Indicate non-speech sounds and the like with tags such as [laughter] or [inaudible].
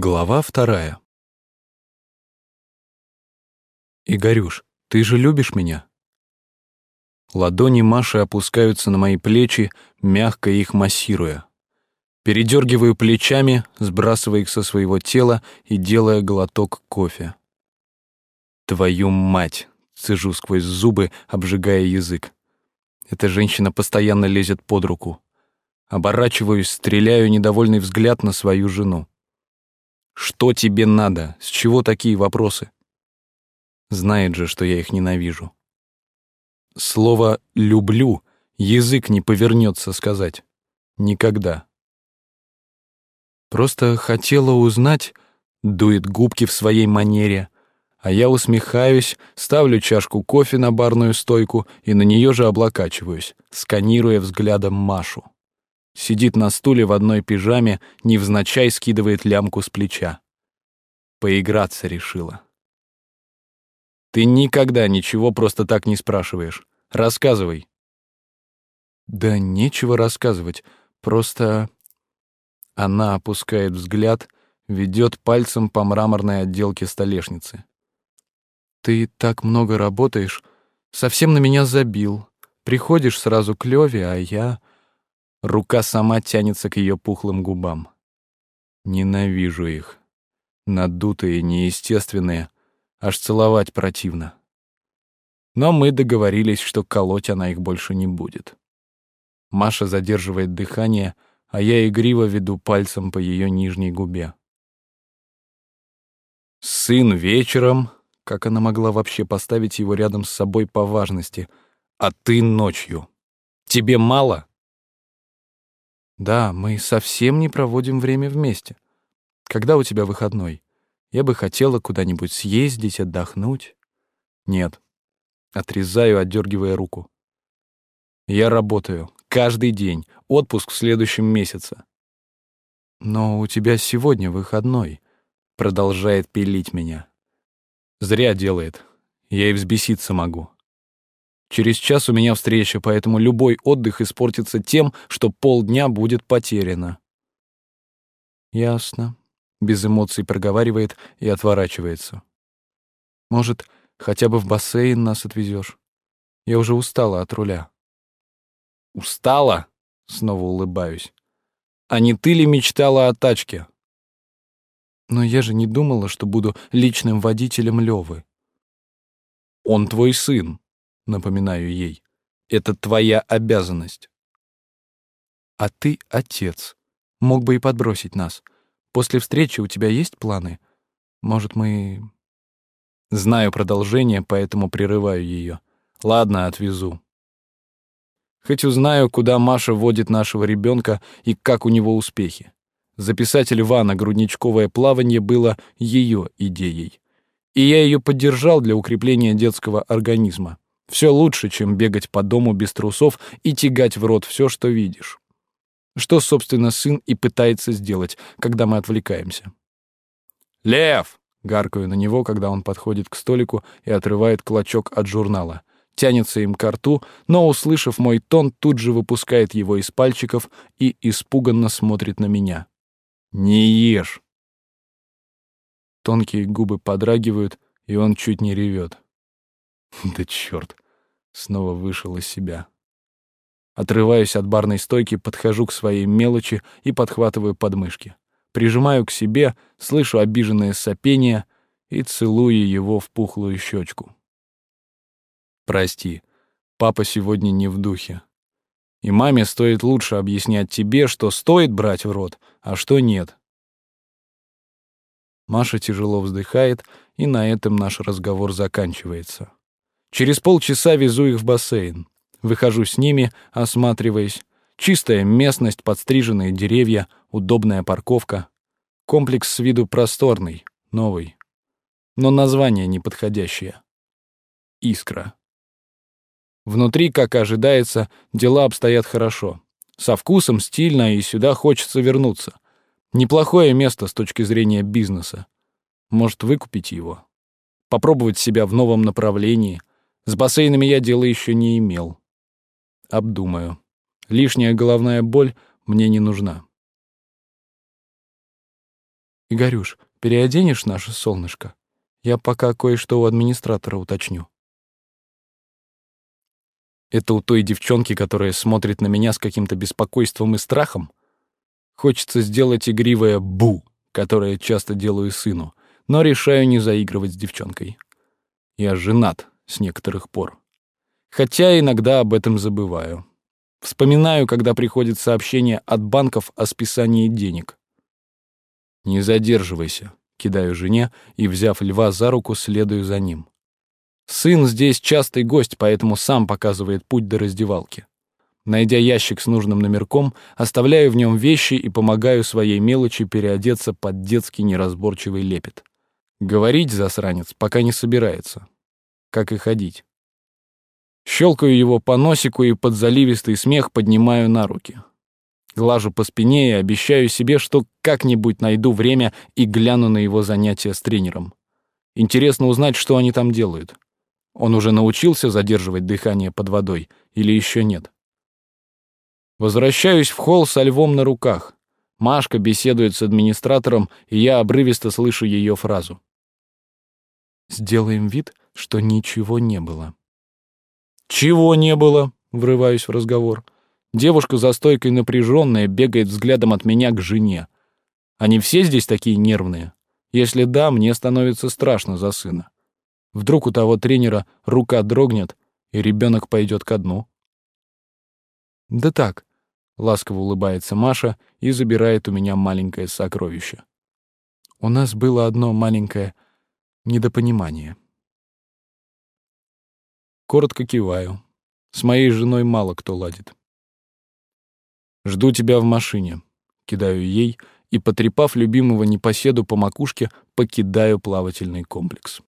Глава вторая. «Игорюш, ты же любишь меня?» Ладони Маши опускаются на мои плечи, мягко их массируя. Передергиваю плечами, сбрасывая их со своего тела и делая глоток кофе. «Твою мать!» — цежу сквозь зубы, обжигая язык. Эта женщина постоянно лезет под руку. Оборачиваюсь, стреляю недовольный взгляд на свою жену. Что тебе надо? С чего такие вопросы? Знает же, что я их ненавижу. Слово «люблю» язык не повернется сказать. Никогда. Просто хотела узнать, дует губки в своей манере, а я усмехаюсь, ставлю чашку кофе на барную стойку и на нее же облокачиваюсь, сканируя взглядом Машу. Сидит на стуле в одной пижаме, невзначай скидывает лямку с плеча. Поиграться решила. Ты никогда ничего просто так не спрашиваешь. Рассказывай. Да нечего рассказывать, просто... Она опускает взгляд, ведет пальцем по мраморной отделке столешницы. Ты так много работаешь, совсем на меня забил. Приходишь сразу к Леве, а я... Рука сама тянется к ее пухлым губам. Ненавижу их. Надутые, неестественные. Аж целовать противно. Но мы договорились, что колоть она их больше не будет. Маша задерживает дыхание, а я игриво веду пальцем по ее нижней губе. Сын вечером, как она могла вообще поставить его рядом с собой по важности, а ты ночью. Тебе мало? Да, мы совсем не проводим время вместе. Когда у тебя выходной? Я бы хотела куда-нибудь съездить, отдохнуть. Нет. Отрезаю, отдергивая руку. Я работаю. Каждый день. Отпуск в следующем месяце. Но у тебя сегодня выходной. Продолжает пилить меня. Зря делает. Я и взбеситься могу. Через час у меня встреча, поэтому любой отдых испортится тем, что полдня будет потеряно. Ясно. Без эмоций проговаривает и отворачивается. Может, хотя бы в бассейн нас отвезешь? Я уже устала от руля. Устала? Снова улыбаюсь. А не ты ли мечтала о тачке? Но я же не думала, что буду личным водителем Лёвы. Он твой сын напоминаю ей. Это твоя обязанность. А ты отец. Мог бы и подбросить нас. После встречи у тебя есть планы? Может, мы... Знаю продолжение, поэтому прерываю ее. Ладно, отвезу. Хоть узнаю, куда Маша водит нашего ребенка и как у него успехи. Записать льва на грудничковое плавание было ее идеей. И я ее поддержал для укрепления детского организма. Все лучше, чем бегать по дому без трусов и тягать в рот все, что видишь. Что, собственно, сын и пытается сделать, когда мы отвлекаемся. «Лев!» — гаркаю на него, когда он подходит к столику и отрывает клочок от журнала. Тянется им к рту, но, услышав мой тон, тут же выпускает его из пальчиков и испуганно смотрит на меня. «Не ешь!» Тонкие губы подрагивают, и он чуть не ревет. [laughs] Да черт! Снова вышел из себя. Отрываюсь от барной стойки, подхожу к своей мелочи и подхватываю подмышки. Прижимаю к себе, слышу обиженное сопение и целую его в пухлую щечку. Прости, папа сегодня не в духе. И маме стоит лучше объяснять тебе, что стоит брать в рот, а что нет. Маша тяжело вздыхает, и на этом наш разговор заканчивается. Через полчаса везу их в бассейн. Выхожу с ними, осматриваясь. Чистая местность, подстриженные деревья, удобная парковка. Комплекс с виду просторный, новый. Но название неподходящее. Искра. Внутри, как ожидается, дела обстоят хорошо. Со вкусом, стильно, и сюда хочется вернуться. Неплохое место с точки зрения бизнеса. Может, выкупить его? Попробовать себя в новом направлении, с бассейнами я дела еще не имел. Обдумаю. Лишняя головная боль мне не нужна. Игорюш, переоденешь наше солнышко? Я пока кое-что у администратора уточню. Это у той девчонки, которая смотрит на меня с каким-то беспокойством и страхом? Хочется сделать игривое «бу», которое часто делаю сыну, но решаю не заигрывать с девчонкой. Я женат с некоторых пор. Хотя иногда об этом забываю. Вспоминаю, когда приходит сообщение от банков о списании денег. «Не задерживайся», — кидаю жене и, взяв льва за руку, следую за ним. Сын здесь частый гость, поэтому сам показывает путь до раздевалки. Найдя ящик с нужным номерком, оставляю в нем вещи и помогаю своей мелочи переодеться под детский неразборчивый лепет. Говорить засранец пока не собирается. Как и ходить. Щелкаю его по носику и под заливистый смех поднимаю на руки. Глажу по спине и обещаю себе, что как-нибудь найду время и гляну на его занятия с тренером. Интересно узнать, что они там делают. Он уже научился задерживать дыхание под водой или еще нет? Возвращаюсь в холл со львом на руках. Машка беседует с администратором, и я обрывисто слышу ее фразу. «Сделаем вид, что ничего не было». «Чего не было?» — врываюсь в разговор. Девушка за стойкой напряженная бегает взглядом от меня к жене. Они все здесь такие нервные? Если да, мне становится страшно за сына. Вдруг у того тренера рука дрогнет, и ребенок пойдет ко дну. «Да так», — ласково улыбается Маша и забирает у меня маленькое сокровище. «У нас было одно маленькое недопонимание». Коротко киваю. С моей женой мало кто ладит. «Жду тебя в машине», — кидаю ей и, потрепав любимого непоседу по макушке, покидаю плавательный комплекс.